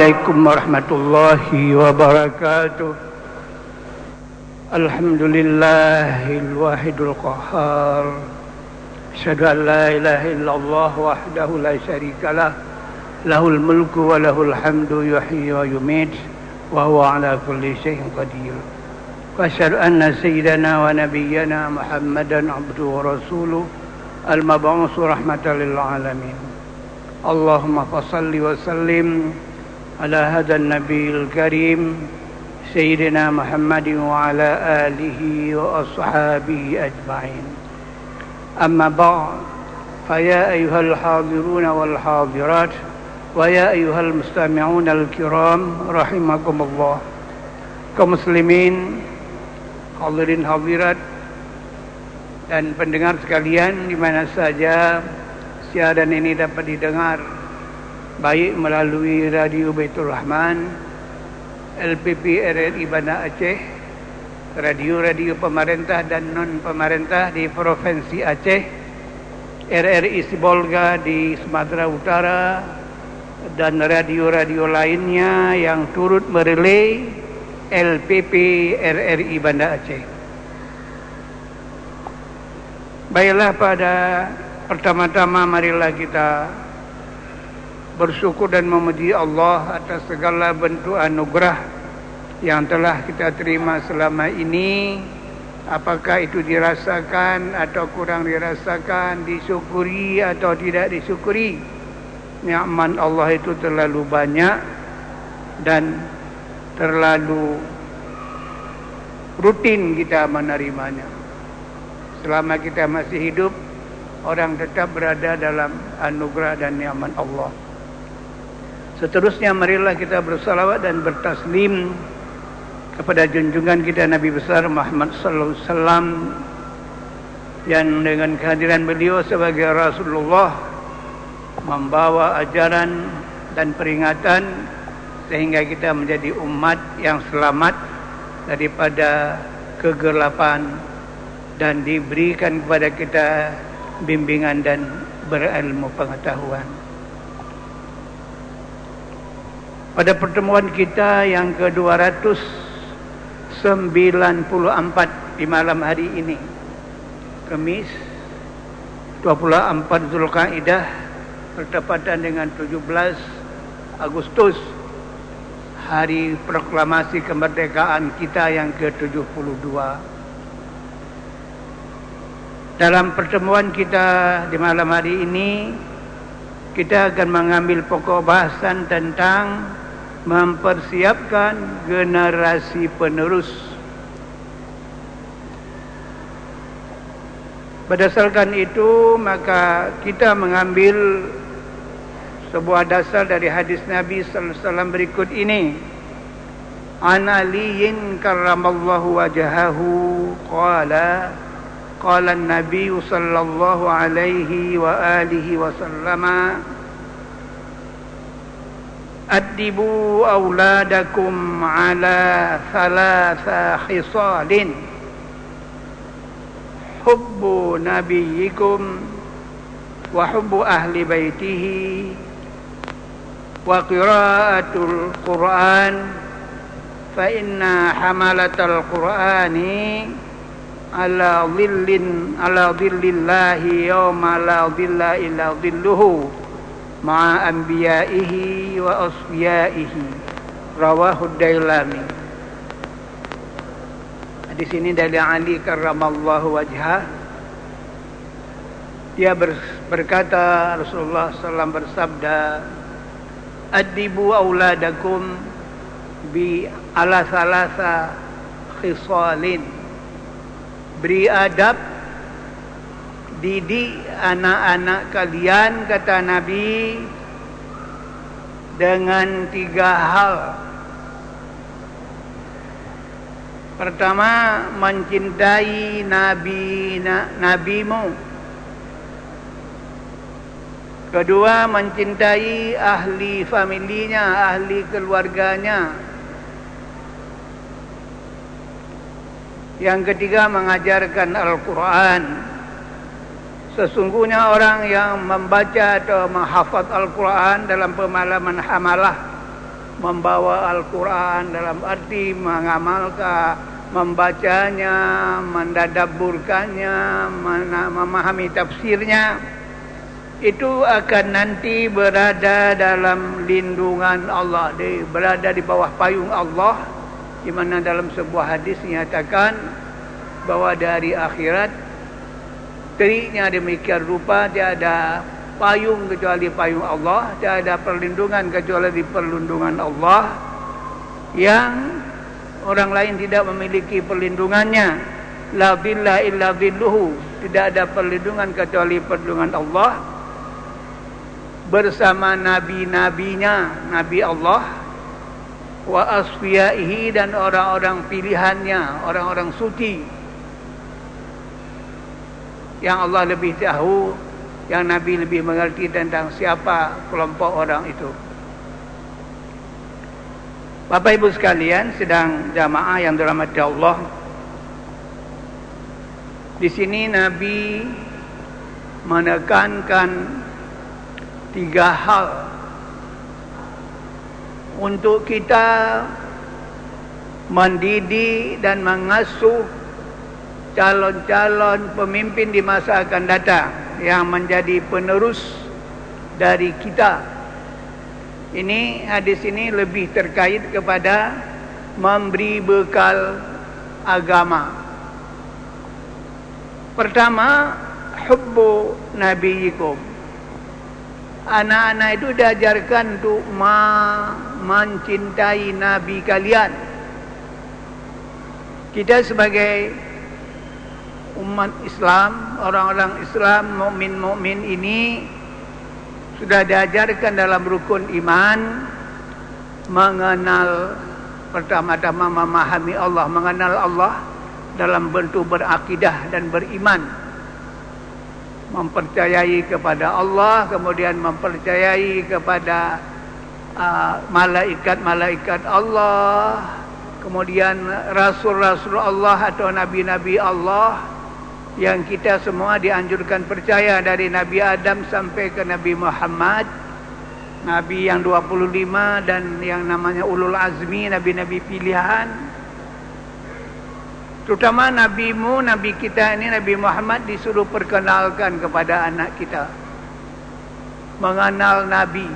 عليكم ورحمة الله وبركاته. الحمد لله الواحد القهار. أشهد أن لا إله إلا الله وحده لا شريك له. له الملك وله الحمد يحيي ويميت وهو على كل شيء قدير. وأشهد أن سيدنا ونبينا محمدا عبده ورسوله المبعوث رحمة للعالمين. اللهم فصل وسلم على هذا النبي الكريم سيدنا محمد وعلى آله وأصحابه أجمعين أما بعد فيا أيها الحاضرون والحاضرات ويا أيها المستمعون الكرام رحمكم الله كمسلمين hadirin hadirat dan pendengar sekalian di mana saja siaran ini dapat didengar baik melalui Radio Baitul Rahman, LPP RRI Bandar Aceh, radio-radio pemerintah dan non-pemerintah di Provinsi Aceh, RRI Sibolga di Sumatera Utara, dan radio-radio lainnya yang turut merelay LPP RRI Bandar Aceh. Baiklah pada pertama-tama marilah kita bersyukur dan memuji Allah atas segala bentuk anugerah yang telah kita terima selama ini. Apakah itu dirasakan atau kurang dirasakan disyukuri atau tidak disyukuri? Nikmat Allah itu terlalu banyak dan terlalu rutin kita menerimanya. Selama kita masih hidup orang tetap berada dalam anugerah dan nikmat Allah seterusnya marilah kita bersalawat dan bertaslim kepada junjungan kita Nabi besar Muhammad sallallahu alaihi wasallam yang dengan kehadiran beliau sebagai Rasulullah membawa ajaran dan peringatan sehingga kita menjadi umat yang selamat daripada kegelapan dan diberikan kepada kita bimbingan dan berilmu pengetahuan. Pada pertemuan kita yang ke-294 di malam hari ini, Kamis 24 Zulkaidah bertepatan dengan 17 Agustus hari proklamasi kemerdekaan kita yang ke-72. Dalam pertemuan kita di malam hari ini kita akan mengambil pokok bahasan tentang mempersiapkan generasi penerus. Berdasarkan itu, maka kita mengambil sebuah dasar dari hadis Nabi sallallahu alaihi wasallam berikut ini. Ana liyin karramallahu wajhahu qala qala an-nabi sallallahu alaihi wa alihi wasallama أدبوا أولادكم على ثلاث خصال. حب نبيكم وحب أهل بيته وقراءة القرآن فإن حملة القرآن ala dhillin ala dhillillahi yawma la dhilla illa dhilluhu ma'a anbiya'ihi wa asfiyaihi rawahu dailami. Di sini dari Ali karramallahu wajha. Dia berkata Rasulullah SAW bersabda adibu auladakum bi ala salasa khisalin. Beri adab didik anak-anak kalian kata Nabi dengan tiga hal. Pertama mencintai nabi nabimu. Kedua mencintai ahli familinya ahli keluarganya. Yang ketiga mengajarkan Al-Quran Sesungguhnya orang yang membaca atau menghafaz Al-Quran dalam pemalaman hamalah membawa Al-Quran dalam arti mengamalkan, membacanya, mendadaburkannya, memahami tafsirnya, itu akan nanti berada dalam lindungan Allah, berada di bawah payung Allah, di mana dalam sebuah hadis menyatakan bahawa dari akhirat teriknya demikian rupa tiada payung kecuali payung Allah tiada perlindungan kecuali perlindungan Allah yang orang lain tidak memiliki perlindungannya. La billah illa billuhu tidak ada perlindungan kecuali perlindungan Allah. Bersama nabi-nabinya nabi Allah wa asfiyaihi dan orang-orang pilihannya orang-orang suci yang Allah lebih tahu yang Nabi lebih mengerti tentang siapa kelompok orang itu. Bapak Ibu sekalian sedang jamaah yang dirahmati Allah. Di sini Nabi menekankan tiga hal untuk kita mendidik dan mengasuh calon-calon pemimpin di masa akan datang yang menjadi penerus dari kita. Ini hadis ini lebih terkait kepada memberi bekal agama. Pertama, hubbu nabiyikum. Anak-anak itu diajarkan untuk ma mencintai nabi kalian. Kita sebagai umat Islam, orang-orang Islam, mukmin-mukmin ini sudah diajarkan dalam rukun iman mengenal pertama-tama memahami Allah, mengenal Allah dalam bentuk berakidah dan beriman. Mempercayai kepada Allah, kemudian mempercayai kepada uh, malaikat-malaikat uh, Allah, kemudian rasul-rasul Allah atau nabi-nabi Allah yang kita semua dianjurkan percaya dari Nabi Adam sampai ke Nabi Muhammad. Nabi yang 25 dan yang namanya Ulul Azmi Nabi-Nabi pilihan. Terutama Nabimu, Nabi kita ini Nabi Muhammad disuruh perkenalkan kepada anak kita. Mengenal Nabi.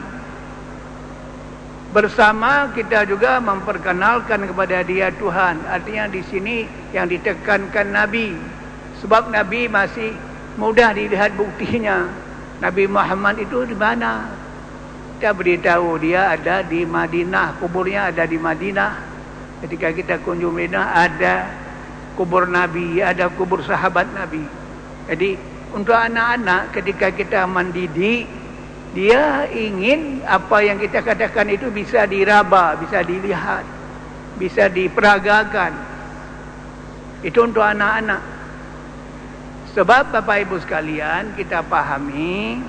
Bersama kita juga memperkenalkan kepada dia Tuhan. Artinya di sini yang ditekankan Nabi sebab Nabi masih mudah dilihat buktinya. Nabi Muhammad itu di mana? Kita beritahu dia ada di Madinah, kuburnya ada di Madinah. Ketika kita kunjung Madinah ada kubur Nabi, ada kubur sahabat Nabi. Jadi untuk anak-anak ketika kita mendidik dia ingin apa yang kita katakan itu bisa diraba, bisa dilihat, bisa diperagakan. Itu untuk anak-anak. Sebab Bapak Ibu sekalian kita pahami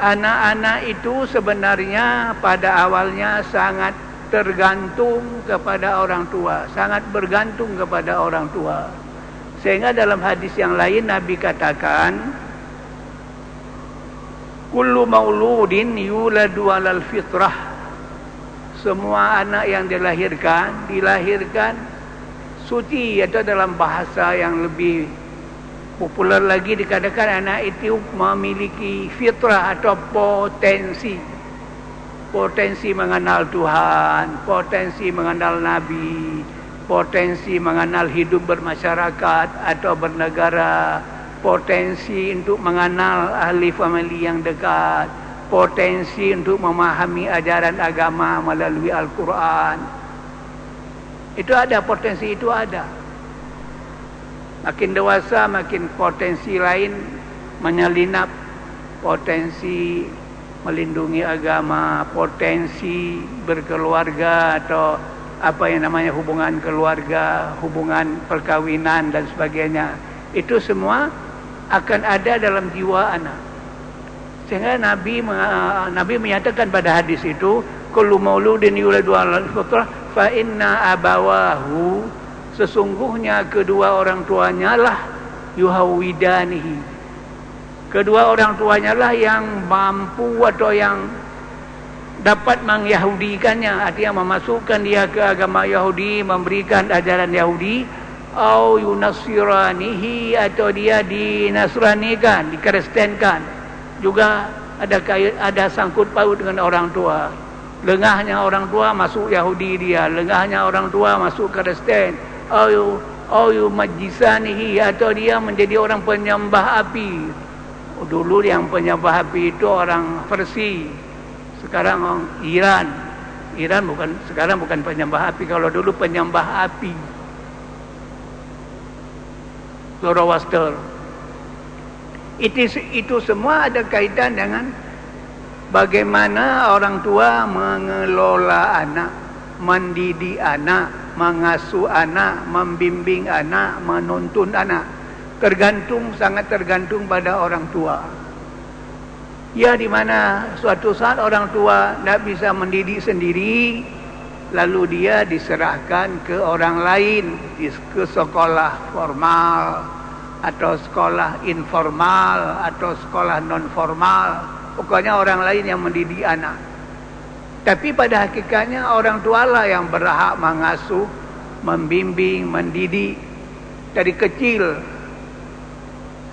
anak-anak itu sebenarnya pada awalnya sangat tergantung kepada orang tua, sangat bergantung kepada orang tua. Sehingga dalam hadis yang lain Nabi katakan Kullu mauludin yuladu alal fitrah Semua anak yang dilahirkan Dilahirkan suci Atau dalam bahasa yang lebih popular lagi dikatakan anak itu memiliki fitrah atau potensi. Potensi mengenal Tuhan potensi mengenal Nabi potensi mengenal hidup bermasyarakat atau bernegara potensi untuk mengenal ahli famili yang dekat potensi untuk memahami ajaran agama melalui Al-Quran. Itu ada potensi itu ada Makin dewasa makin potensi lain menyelinap potensi melindungi agama, potensi berkeluarga atau apa yang namanya hubungan keluarga, hubungan perkawinan dan sebagainya. Itu semua akan ada dalam jiwa anak. Sehingga Nabi Nabi menyatakan pada hadis itu, kullu mauludin yuladu 'alal fitrah fa inna abawahu sesungguhnya kedua orang tuanya lah yuhawidanihi. Kedua orang tuanya lah yang mampu atau yang dapat mengyahudikannya. Artinya memasukkan dia ke agama Yahudi memberikan ajaran Yahudi. Au yunasiranihi atau dia dinasranikan dikristenkan. Juga ada ada sangkut paut dengan orang tua. Lengahnya orang tua masuk Yahudi dia lengahnya orang tua masuk Kristen au au majisanihi atau dia menjadi orang penyembah api. Dulu yang penyembah api itu orang Persia sekarang orang Iran. Iran bukan sekarang bukan penyembah api kalau dulu penyembah api. Zoroaster. Itu itu semua ada kaitan dengan bagaimana orang tua mengelola anak mendidik anak mengasuh anak membimbing anak menuntun anak. Tergantung sangat tergantung pada orang tua. Ya di mana suatu saat orang tua tidak bisa mendidik sendiri Lalu dia diserahkan ke orang lain Ke sekolah formal Atau sekolah informal Atau sekolah non formal Pokoknya orang lain yang mendidik anak Tapi pada hakikatnya orang tua lah yang berhak mengasuh Membimbing, mendidik Dari kecil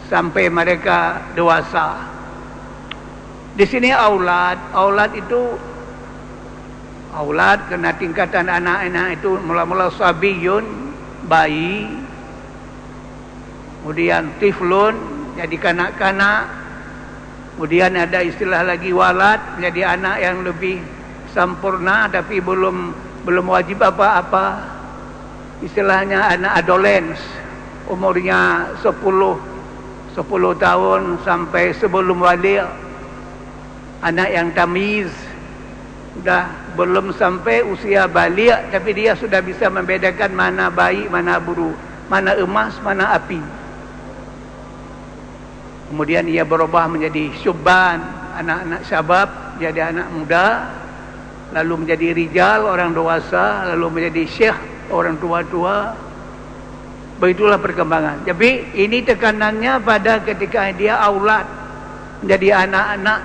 Sampai mereka dewasa di sini aulad, aulad itu aulad kena tingkatan anak-anak itu mula-mula sabiyun, bayi. Kemudian tiflun jadi kanak-kanak. Kemudian ada istilah lagi walad menjadi anak yang lebih sempurna tapi belum belum wajib apa-apa. Istilahnya anak adolescence umurnya 10 10 tahun sampai sebelum wali' anak yang tamiz. Sudah belum sampai usia balik tapi dia sudah bisa membedakan mana baik mana buruk. Mana emas mana api. Kemudian ia berubah menjadi syuban anak-anak syabab. Jadi anak muda lalu menjadi rijal orang dewasa lalu menjadi syekh orang tua-tua. Begitulah perkembangan. Jadi ini tekanannya pada ketika dia aulad menjadi anak-anak.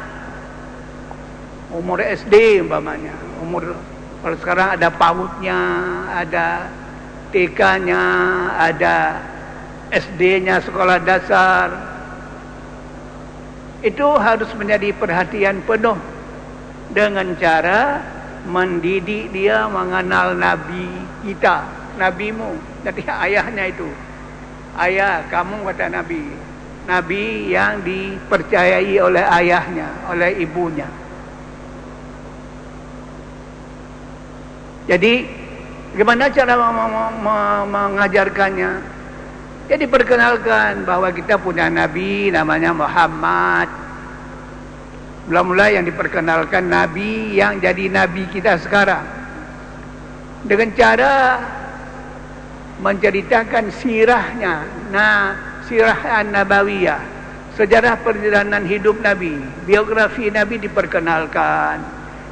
Umur SD umpamanya. Umur kalau sekarang ada PAUD-nya ada TK-nya ada SD-nya sekolah dasar. Itu harus menjadi perhatian penuh dengan cara mendidik dia mengenal Nabi kita Nabimu jadi ayahnya itu ayah kamu kata Nabi Nabi yang dipercayai oleh ayahnya oleh ibunya Jadi bagaimana cara mengajarkannya? Ya diperkenalkan bahawa kita punya Nabi namanya Muhammad. Mula-mula yang diperkenalkan Nabi yang jadi Nabi kita sekarang. Dengan cara menceritakan sirahnya. Nah, sirah An-Nabawiyah. Sejarah perjalanan hidup Nabi. Biografi Nabi diperkenalkan.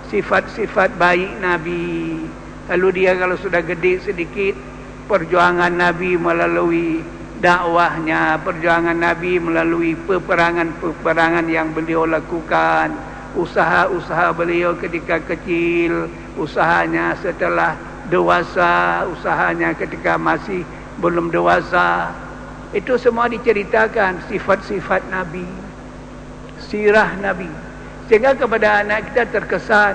Sifat-sifat baik Nabi. Lalu dia kalau sudah gede sedikit perjuangan Nabi melalui dakwahnya, perjuangan Nabi melalui peperangan-peperangan yang beliau lakukan, usaha-usaha beliau ketika kecil, usahanya setelah dewasa, usahanya ketika masih belum dewasa. Itu semua diceritakan sifat-sifat Nabi, sirah Nabi. Sehingga kepada anak kita terkesan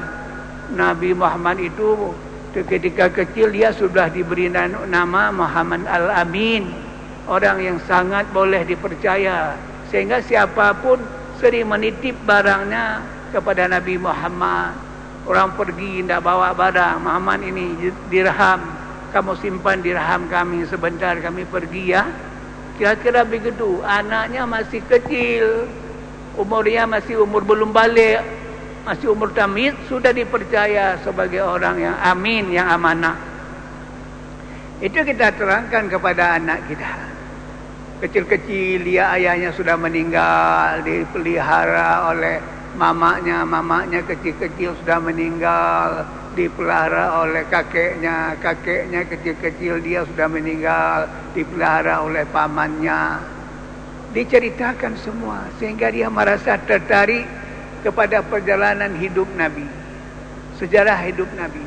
Nabi Muhammad itu ketika kecil dia sudah diberi nama Muhammad Al-Amin orang yang sangat boleh dipercaya sehingga siapapun sering menitip barangnya kepada Nabi Muhammad. Orang pergi tidak bawa barang. Muhammad ini dirham. Kamu simpan dirham kami sebentar kami pergi ya. Kira-kira begitu. Anaknya masih kecil. Umurnya masih umur belum balik. Masih umur tamid sudah dipercaya sebagai orang yang amin yang amanah. Itu kita terangkan kepada anak kita kecil-kecil dia ayahnya sudah meninggal dipelihara oleh mamanya mamanya kecil-kecil sudah meninggal dipelihara oleh kakeknya kakeknya kecil-kecil dia sudah meninggal dipelihara oleh pamannya diceritakan semua sehingga dia merasa tertarik kepada perjalanan hidup Nabi. sejarah hidup Nabi.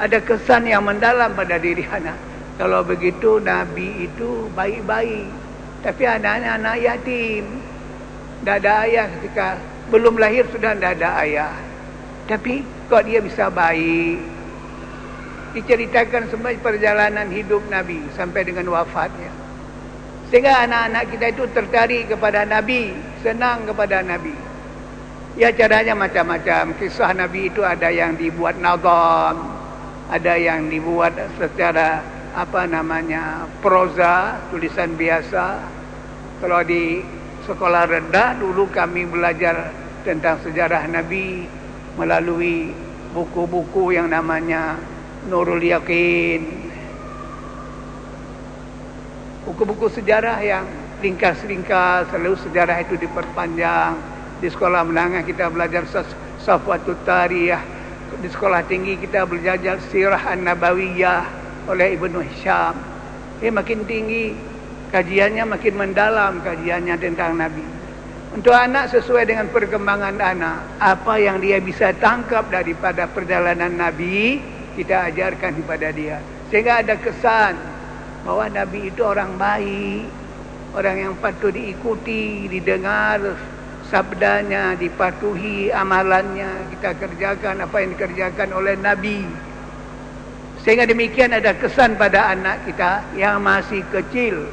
Ada kesan yang mendalam pada diri anak. Kalau begitu Nabi itu baik-baik. Tapi anak-anak anak yatim. Tidak ada ayah ketika belum lahir sudah tidak ada ayah. Tapi kok dia bisa baik. Diceritakan semua perjalanan hidup Nabi sampai dengan wafatnya. Sehingga anak-anak kita itu tertarik kepada Nabi. Senang kepada Nabi. Ya caranya macam-macam. Kisah Nabi itu ada yang dibuat nazam. Ada yang dibuat secara apa namanya proza, tulisan biasa. Kalau di sekolah rendah dulu kami belajar tentang sejarah Nabi melalui buku-buku yang namanya Nurul Yakin. Buku-buku sejarah yang ringkas-ringkas selalu sejarah itu diperpanjang. Di sekolah menengah kita belajar Safwatut Tariyah. Di sekolah tinggi kita belajar Sirah An-Nabawiyah oleh Ibnu Hisham. Eh, makin tinggi kajiannya makin mendalam kajiannya tentang Nabi. Untuk anak sesuai dengan perkembangan anak apa yang dia bisa tangkap daripada perjalanan Nabi kita ajarkan kepada dia. Sehingga ada kesan bahwa Nabi itu orang baik, orang yang patut diikuti, didengar sabdanya, dipatuhi amalannya, kita kerjakan apa yang dikerjakan oleh Nabi. Sehingga demikian ada kesan pada anak kita yang masih kecil.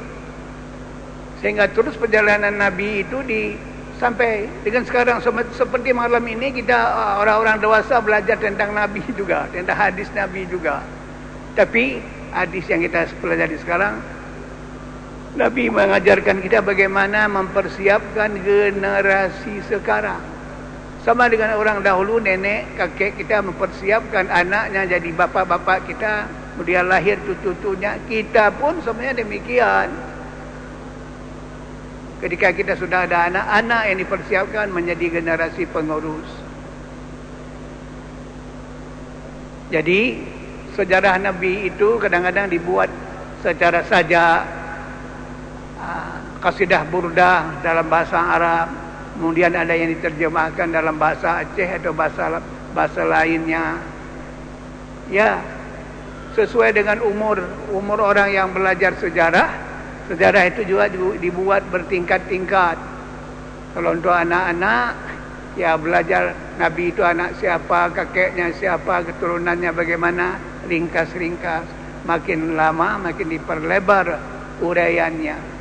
Sehingga terus perjalanan Nabi itu di sampai dengan sekarang seperti malam ini kita orang-orang dewasa belajar tentang Nabi juga, tentang hadis Nabi juga. Tapi hadis yang kita pelajari sekarang Nabi mengajarkan kita bagaimana mempersiapkan generasi sekarang sama dengan orang dahulu nenek kakek kita mempersiapkan anaknya jadi bapak-bapak kita. Kemudian lahir cucu-cucunya. Kita pun sebenarnya demikian. Ketika kita sudah ada anak-anak yang dipersiapkan menjadi generasi pengurus. Jadi sejarah Nabi itu kadang-kadang dibuat secara saja kasidah burdah dalam bahasa Arab kemudian ada yang diterjemahkan dalam bahasa Aceh atau bahasa bahasa lainnya. Ya sesuai dengan umur umur orang yang belajar sejarah sejarah itu juga dibuat bertingkat-tingkat. Kalau untuk anak-anak ya belajar Nabi itu anak siapa kakeknya siapa keturunannya bagaimana ringkas-ringkas. Makin lama makin diperlebar uraiannya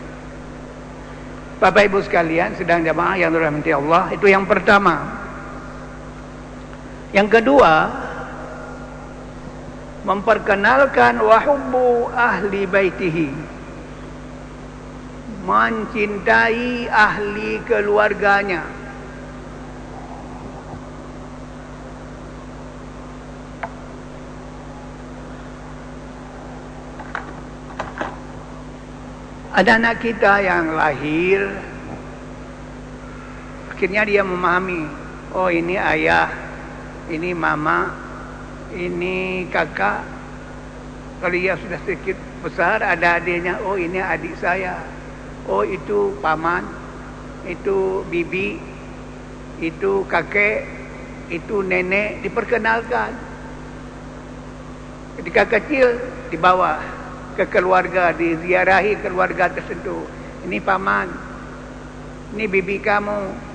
Bapak Ibu sekalian sedang jamaah yang dirahmati Allah itu yang pertama. Yang kedua memperkenalkan wahubbu ahli baitihi. Mencintai ahli keluarganya Ada anak kita yang lahir. Akhirnya dia memahami Oh ini ayah Ini mama Ini kakak. Kalau dia sudah sedikit besar Ada adiknya Oh ini adik saya. Oh itu paman Itu bibi Itu kakek Itu nenek. Diperkenalkan. Ketika kecil Di bawah ke keluarga diziarahi keluarga tertentu ini paman ini bibi kamu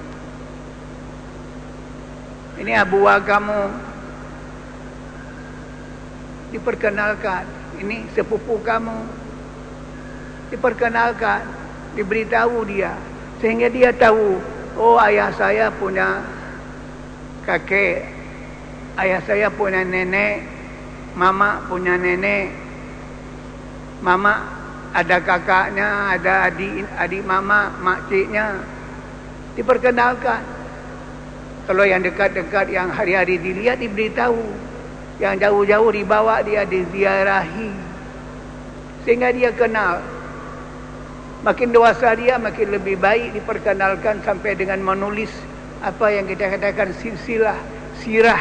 ini abuah kamu. Diperkenalkan ini sepupu kamu. Diperkenalkan diberitahu dia sehingga dia tahu oh ayah saya punya kakek ayah saya punya nenek mama punya nenek mama ada kakaknya, ada adik adik mama, makciknya diperkenalkan. Kalau yang dekat-dekat yang hari-hari dilihat diberitahu, yang jauh-jauh dibawa dia diziarahi sehingga dia kenal. Makin dewasa dia makin lebih baik diperkenalkan sampai dengan menulis apa yang kita katakan silsilah sirah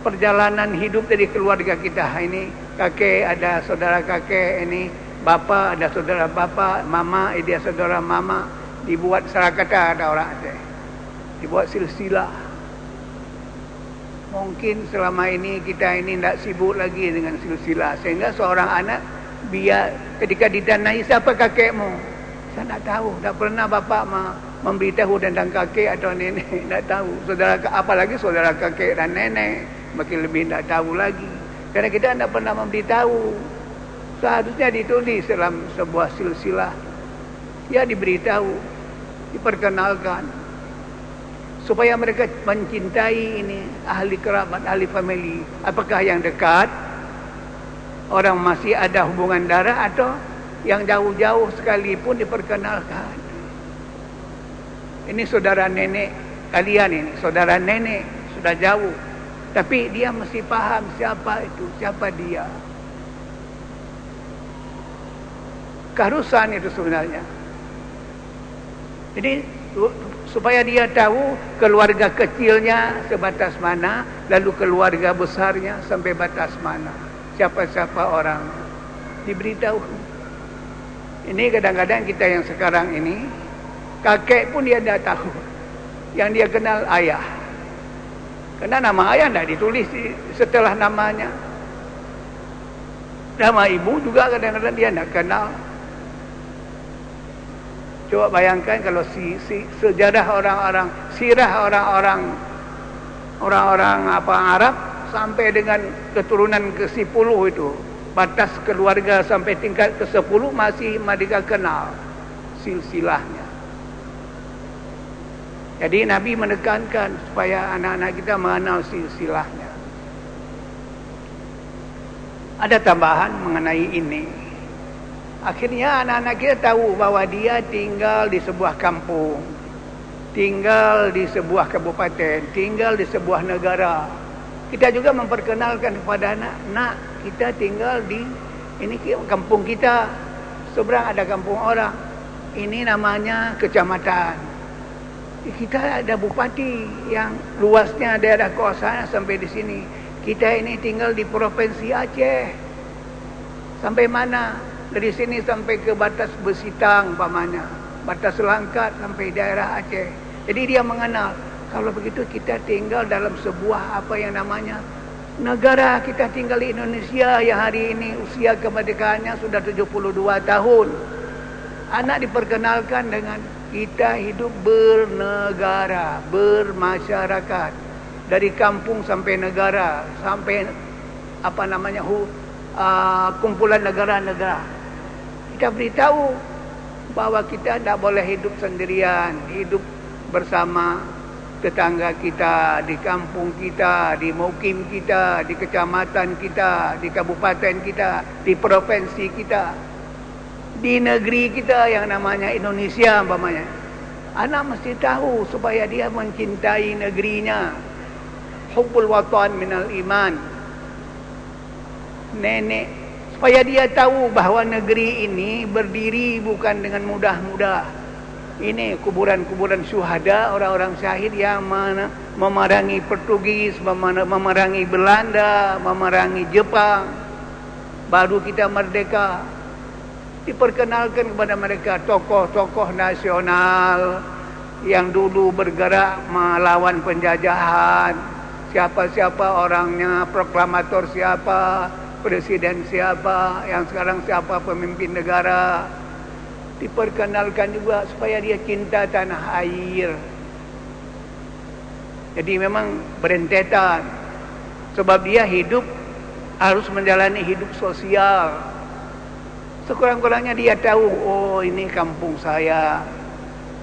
perjalanan hidup dari keluarga kita ini kakek ada saudara kakek ini bapa ada saudara bapa mama dia saudara mama dibuat sarakata ada orang Aceh dibuat silsilah. Mungkin selama ini kita ini tidak sibuk lagi dengan silsilah. Sehingga seorang anak biar ketika didanai siapa kakekmu? Saya tak tahu. Tak pernah bapak ma memberitahu tentang kakek atau nenek. Tak tahu. Saudara apalagi saudara kakek dan nenek. Makin lebih tak tahu lagi kerana kita tidak pernah memberitahu. Seharusnya ditulis dalam sebuah silsilah. Ya diberitahu diperkenalkan. Supaya mereka mencintai ini ahli kerabat ahli family. Apakah yang dekat? Orang masih ada hubungan darah atau yang jauh-jauh sekalipun diperkenalkan? Ini saudara nenek kalian ini. Saudara nenek sudah jauh tapi dia mesti paham siapa itu, siapa dia. Keharusan itu sebenarnya. Jadi supaya dia tahu keluarga kecilnya sebatas mana, lalu keluarga besarnya sampai batas mana. Siapa-siapa orang diberitahu. Ini kadang-kadang kita yang sekarang ini kakek pun dia tidak tahu. Yang dia kenal ayah. Karena nama ayah tidak ditulis setelah namanya. Nama ibu juga kadang-kadang dia tidak kenal. Coba bayangkan kalau si, si sejarah orang-orang, sirah orang-orang orang-orang apa Arab sampai dengan keturunan ke-10 itu. Batas keluarga sampai tingkat ke-10 masih mereka kenal silsilahnya. Jadi Nabi menekankan supaya anak-anak kita mengenal silsilahnya. Ada tambahan mengenai ini. Akhirnya anak-anak kita tahu bahawa dia tinggal di sebuah kampung. Tinggal di sebuah kabupaten. Tinggal di sebuah negara. Kita juga memperkenalkan kepada anak. Nak, kita tinggal di ini kampung kita. Seberang ada kampung orang. Ini namanya kecamatan kita ada bupati yang luasnya daerah kawasan sampai di sini. Kita ini tinggal di provinsi Aceh. Sampai mana? Dari sini sampai ke batas Besitang pamannya. Batas Langkat sampai daerah Aceh. Jadi dia mengenal. Kalau begitu kita tinggal dalam sebuah apa yang namanya negara kita tinggal di Indonesia yang hari ini usia kemerdekaannya sudah 72 tahun. Anak diperkenalkan dengan kita hidup bernegara, bermasyarakat. Dari kampung sampai negara, sampai apa namanya hu, uh, kumpulan negara-negara. Kita beritahu bahawa kita tidak boleh hidup sendirian, hidup bersama tetangga kita, di kampung kita, di mukim kita, di kecamatan kita, di kabupaten kita, di provinsi kita di negeri kita yang namanya Indonesia umpamanya. Anak mesti tahu supaya dia mencintai negerinya. Hubbul watan minal iman. Nenek supaya dia tahu bahawa negeri ini berdiri bukan dengan mudah-mudah. Ini kuburan-kuburan syuhada orang-orang syahid yang memerangi Portugis memerangi Belanda memerangi Jepang. Baru kita merdeka diperkenalkan kepada mereka tokoh-tokoh nasional yang dulu bergerak melawan penjajahan. Siapa-siapa orangnya proklamator siapa presiden siapa yang sekarang siapa pemimpin negara. Diperkenalkan juga supaya dia cinta tanah air. Jadi memang berentetan. Sebab dia hidup harus menjalani hidup sosial Sekurang-kurangnya dia tahu, oh ini kampung saya.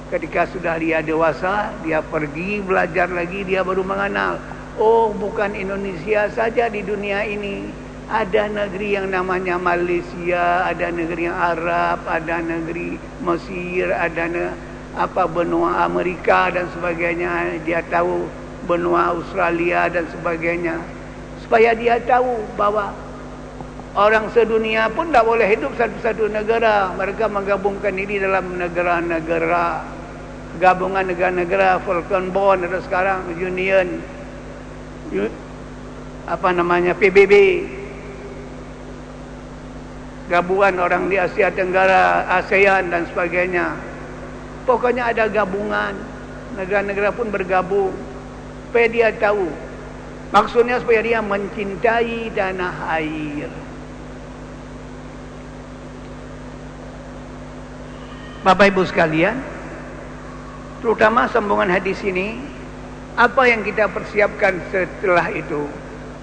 Ketika sudah dia dewasa, dia pergi belajar lagi, dia baru mengenal. Oh bukan Indonesia saja di dunia ini. Ada negeri yang namanya Malaysia, ada negeri yang Arab, ada negeri Mesir, ada ne apa benua Amerika dan sebagainya. Dia tahu benua Australia dan sebagainya. Supaya dia tahu bahwa Orang sedunia pun tak boleh hidup satu-satu negara. Mereka menggabungkan diri dalam negara-negara. Gabungan negara-negara Falcon Bond ada sekarang. Union. Apa namanya? PBB. Gabungan orang di Asia Tenggara, ASEAN dan sebagainya. Pokoknya ada gabungan. Negara-negara pun bergabung. Supaya dia tahu Maksudnya supaya dia mencintai tanah air. Bapak Ibu sekalian, terutama sambungan hadis ini, apa yang kita persiapkan setelah itu?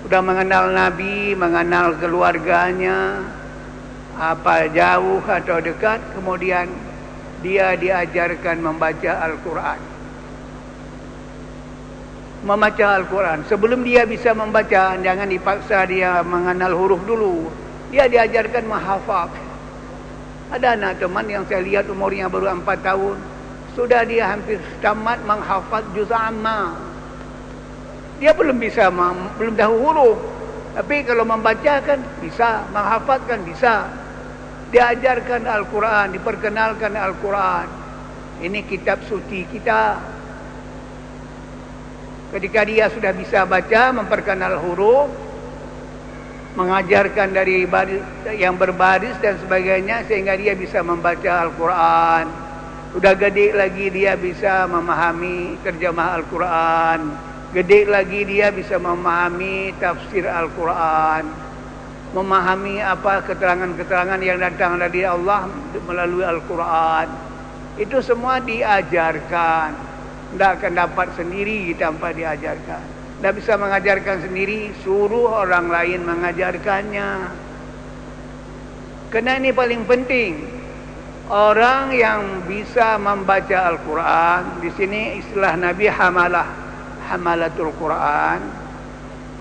Sudah mengenal Nabi, mengenal keluarganya, apa jauh atau dekat, kemudian dia diajarkan membaca Al-Quran membaca Al-Quran. Sebelum dia bisa membaca, jangan dipaksa dia mengenal huruf dulu. Dia diajarkan menghafal. Ada anak teman yang saya lihat umurnya baru 4 tahun. Sudah dia hampir tamat menghafal juz amma. Dia belum bisa, belum tahu huruf. Tapi kalau membaca kan bisa, menghafal kan bisa. Diajarkan Al-Quran, diperkenalkan Al-Quran. Ini kitab suci kita. Ketika dia sudah bisa baca, memperkenal huruf, mengajarkan dari baris, yang berbaris dan sebagainya sehingga dia bisa membaca Al-Quran. Sudah gede lagi dia bisa memahami terjemah Al-Quran. Gede lagi dia bisa memahami tafsir Al-Quran. Memahami apa keterangan-keterangan yang datang dari Allah melalui Al-Quran. Itu semua diajarkan. Tidak akan dapat sendiri tanpa diajarkan. Tidak bisa mengajarkan sendiri, suruh orang lain mengajarkannya. Kerana ini paling penting. Orang yang bisa membaca Al-Quran, di sini istilah Nabi Hamalah, Hamalatul Quran.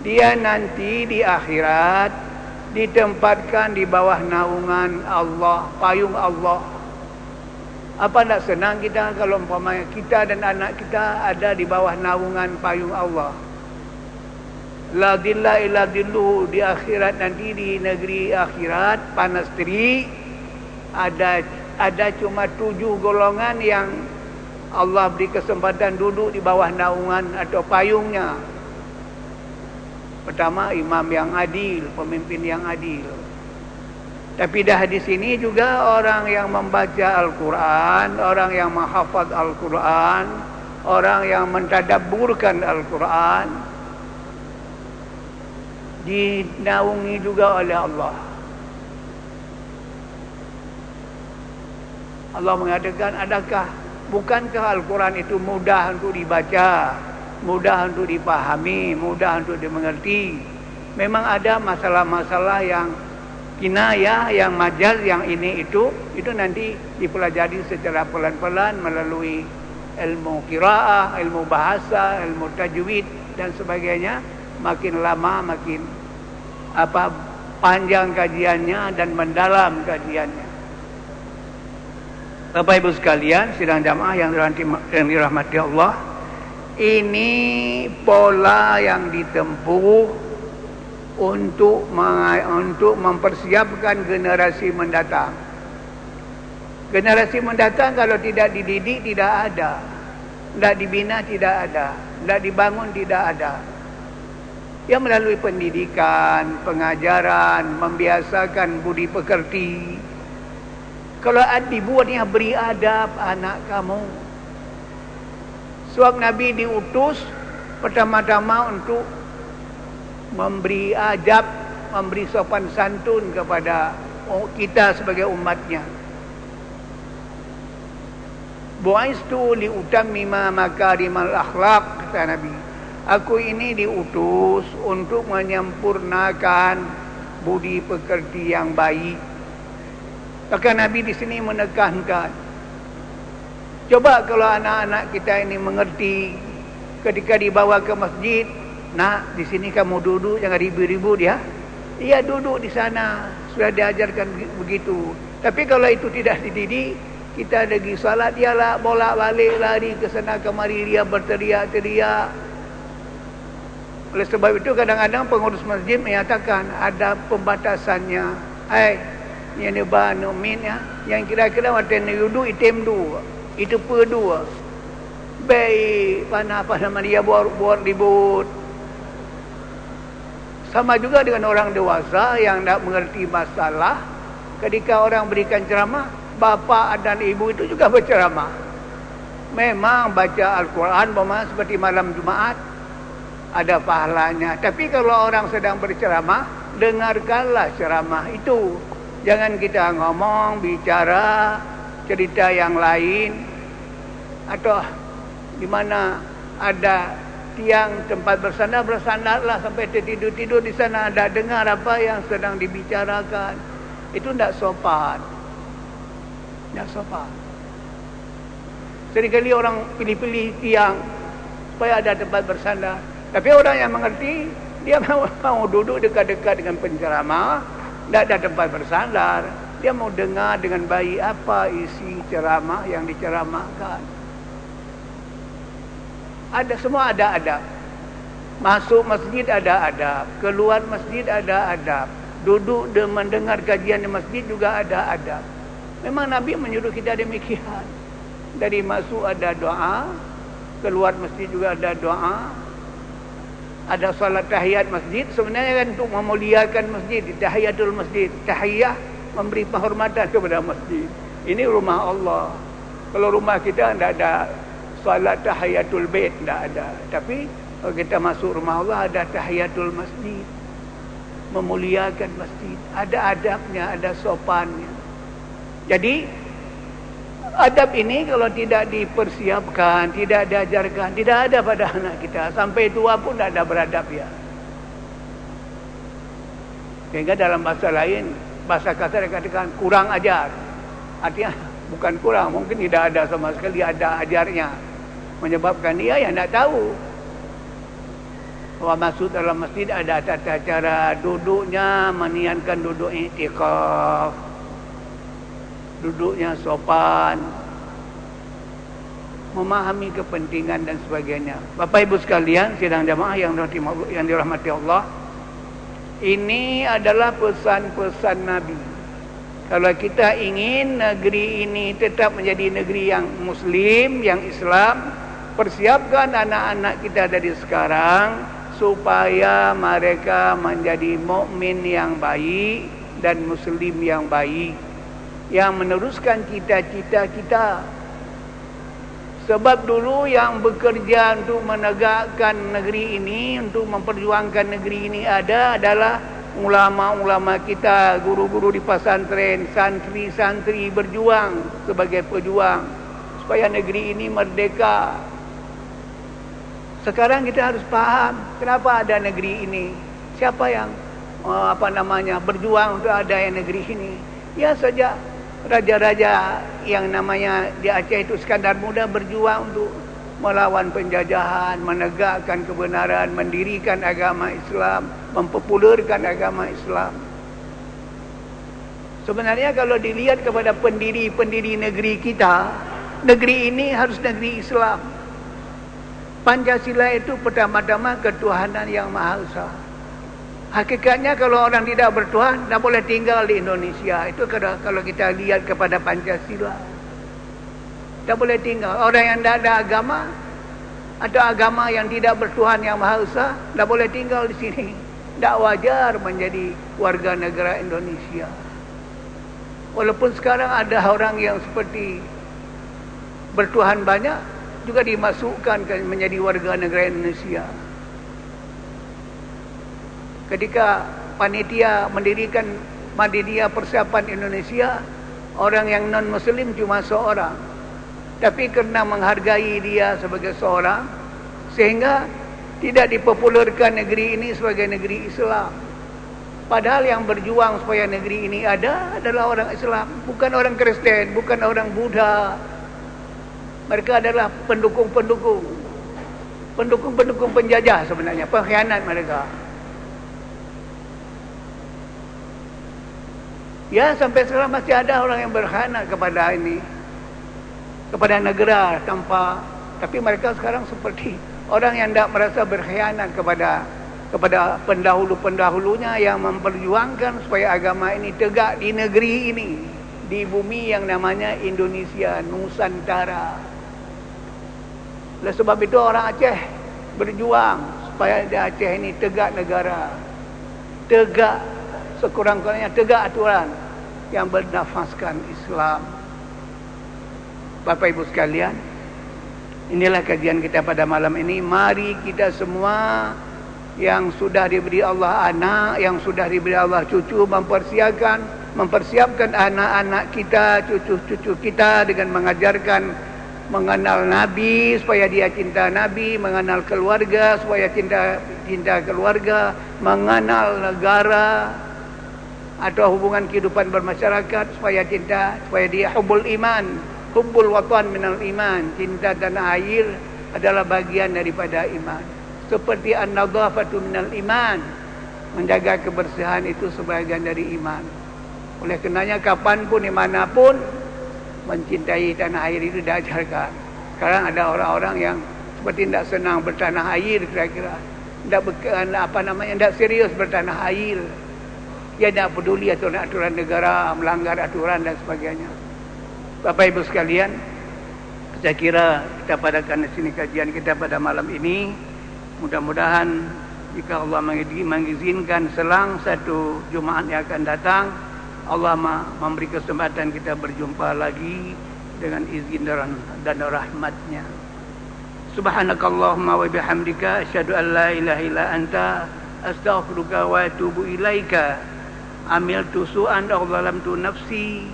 Dia nanti di akhirat ditempatkan di bawah naungan Allah, payung Allah apa nak senang kita kalau umpamanya kita dan anak kita ada di bawah naungan payung Allah. La dilla illa dillu di akhirat nanti di negeri akhirat panas terik ada ada cuma tujuh golongan yang Allah beri kesempatan duduk di bawah naungan atau payungnya. Pertama imam yang adil, pemimpin yang adil. Tapi dah di sini juga orang yang membaca Al-Quran, orang yang menghafaz Al-Quran, orang yang mentadaburkan Al-Quran, dinaungi juga oleh Allah. Allah mengatakan, adakah bukankah Al-Quran itu mudah untuk dibaca, mudah untuk dipahami, mudah untuk dimengerti? Memang ada masalah-masalah yang kinayah yang majaz yang ini itu itu nanti dipelajari secara pelan-pelan melalui ilmu kiraah, ilmu bahasa, ilmu tajwid dan sebagainya makin lama makin apa panjang kajiannya dan mendalam kajiannya. Bapak Ibu sekalian, sidang jamaah yang dirahmati Allah, ini pola yang ditempuh untuk untuk mempersiapkan generasi mendatang. Generasi mendatang kalau tidak dididik tidak ada. Tidak dibina tidak ada. Tidak dibangun tidak ada. Yang melalui pendidikan, pengajaran, membiasakan budi pekerti. Kalau dibuatnya beri adab anak kamu. Sebab Nabi diutus pertama-tama untuk memberi adab, memberi sopan santun kepada kita sebagai umatnya. Buaistu li utammima makarimal akhlak kata Nabi. Aku ini diutus untuk menyempurnakan budi pekerti yang baik. Maka Nabi di sini menekankan. Coba kalau anak-anak kita ini mengerti ketika dibawa ke masjid Nak, di sini kamu duduk jangan ribut-ribut ya. Iya duduk di sana. Sudah diajarkan begitu. Tapi kalau itu tidak dididik, kita lagi salat lah bolak-balik lari ke sana kemari dia berteriak-teriak. Oleh sebab itu kadang-kadang pengurus masjid menyatakan ada pembatasannya. Hai, yang ni banu min ya, yang kira-kira waktu ni duduk item dua. Itu per dua. Baik, panah apa nama dia buat ribut. Sama juga dengan orang dewasa yang tak mengerti masalah. Ketika orang berikan ceramah, bapa dan ibu itu juga berceramah. Memang baca Al-Quran seperti malam Jumaat. Ada pahalanya. Tapi kalau orang sedang berceramah, dengarkanlah ceramah itu. Jangan kita ngomong, bicara, cerita yang lain. Atau di mana ada tiang tempat bersandar, bersandarlah sampai tertidur-tidur di sana. Ada dengar apa yang sedang dibicarakan. Itu tidak sopan. Tidak sopan. Seringkali orang pilih-pilih tiang supaya ada tempat bersandar. Tapi orang yang mengerti, dia mau, mau duduk dekat-dekat dengan penceramah, tidak ada tempat bersandar. Dia mau dengar dengan baik apa isi ceramah yang diceramahkan. Ada semua ada adab. Masuk masjid ada adab, keluar masjid ada adab, duduk dan mendengar kajian di masjid juga ada adab. Memang Nabi menyuruh kita demikian. Dari masuk ada doa, keluar masjid juga ada doa, ada salat tahiyat masjid sebenarnya kan untuk memuliakan masjid tahiyatul masjid tahiyah memberi penghormatan kepada masjid. Ini rumah Allah. Kalau rumah kita tidak ada salat tahiyatul bait tidak ada. Tapi kalau kita masuk rumah Allah ada tahiyatul masjid. Memuliakan masjid. Ada adabnya ada sopannya. Jadi adab ini kalau tidak dipersiapkan, tidak diajarkan, tidak ada pada anak kita. Sampai tua pun tidak ada beradab ya. Sehingga dalam bahasa lain, bahasa kasar dikatakan kurang ajar. Artinya bukan kurang, mungkin tidak ada sama sekali ada ajarnya. Menyebabkan dia yang tidak tahu. Bahwa masuk dalam masjid ada tata cara duduknya, meniankan duduk itikaf duduknya sopan. Memahami kepentingan dan sebagainya. Bapak Ibu sekalian sidang jamaah yang dirahmati, yang dirahmati Allah ini adalah pesan-pesan Nabi. Kalau kita ingin negeri ini tetap menjadi negeri yang muslim yang Islam persiapkan anak-anak kita dari sekarang supaya mereka menjadi mukmin yang baik dan muslim yang baik yang meneruskan cita-cita kita. Sebab dulu yang bekerja untuk menegakkan negeri ini untuk memperjuangkan negeri ini ada adalah ulama-ulama kita guru-guru di pesantren santri-santri berjuang sebagai pejuang supaya negeri ini merdeka. Sekarang kita harus paham kenapa ada negeri ini. Siapa yang eh, apa namanya berjuang untuk ada yang negeri ini? Ya saja raja-raja yang namanya di Aceh itu sekadar muda berjuang untuk melawan penjajahan, menegakkan kebenaran, mendirikan agama Islam, mempopulerkan agama Islam. Sebenarnya kalau dilihat kepada pendiri-pendiri negeri kita, negeri ini harus negeri Islam. Pancasila itu pertama-tama ketuhanan yang Maha Esa. Hakikatnya kalau orang tidak bertuhan tak boleh tinggal di Indonesia. Itu kalau kita lihat kepada Pancasila. Tak boleh tinggal. Orang yang tidak ada agama atau agama yang tidak bertuhan yang Maha Esa tak boleh tinggal di sini. Tak wajar menjadi warga negara Indonesia. Walaupun sekarang ada orang yang seperti bertuhan banyak juga dimasukkan menjadi warga negara Indonesia ketika panitia mendirikan Madidia Persiapan Indonesia orang yang non muslim cuma seorang. Tapi kerana menghargai dia sebagai seorang sehingga tidak dipopulerkan negeri ini sebagai negeri Islam. Padahal yang berjuang supaya negeri ini ada adalah orang Islam bukan orang Kristen bukan orang Buddha. Mereka adalah pendukung-pendukung. Pendukung-pendukung penjajah sebenarnya pengkhianat mereka Ya sampai sekarang masih ada orang yang berkhianat kepada ini kepada negara tanpa tapi mereka sekarang seperti orang yang tidak merasa berkhianat kepada kepada pendahulu-pendahulunya yang memperjuangkan supaya agama ini tegak di negeri ini di bumi yang namanya Indonesia Nusantara. Oleh sebab itu orang Aceh berjuang supaya di Aceh ini tegak negara. Tegak sekurang-kurangnya tegak aturan yang bernafaskan Islam. Bapak Ibu sekalian, Inilah kajian kita pada malam ini. Mari kita semua yang sudah diberi Allah anak, yang sudah diberi Allah cucu mempersiapkan mempersiapkan anak-anak kita, cucu-cucu kita dengan mengajarkan mengenal Nabi supaya dia cinta Nabi, mengenal keluarga supaya cinta cinta keluarga, mengenal negara atau hubungan kehidupan bermasyarakat supaya cinta, supaya dia hubul iman, hubul watan minal iman, cinta tanah air adalah bagian daripada iman. Seperti an-nadhafatu minal iman. Menjaga kebersihan itu sebagian dari iman. Oleh kenanya kapanpun dimanapun mencintai tanah air itu diajarkan. Sekarang ada orang-orang yang seperti tidak senang bertanah air kira-kira. Tidak apa namanya tidak serius bertanah air dia tidak peduli aturan aturan negara melanggar aturan dan sebagainya. Bapak Ibu sekalian saya kira kita padakan di sini kajian kita pada malam ini Mudah-mudahan jika Allah mengizinkan selang satu Jumaat yang akan datang Allah memberi kesempatan kita berjumpa lagi dengan izin dan, dan rahmatnya. Subhanakallahumma wa bihamdika asyhadu an la ilaha illa anta astaghfiruka wa atubu ilaika amil tu su'an aw zalam tu nafsi.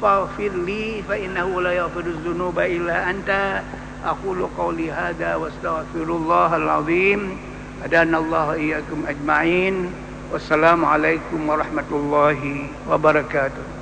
Faghfir li fa innahu la yaghfiru dzunuba illa anta. Aqulu qawli hadha wa astaghfirullahal azim. Adana Allah iyyakum ajma'in. Wassalamu alaikum warahmatullahi wabarakatuh.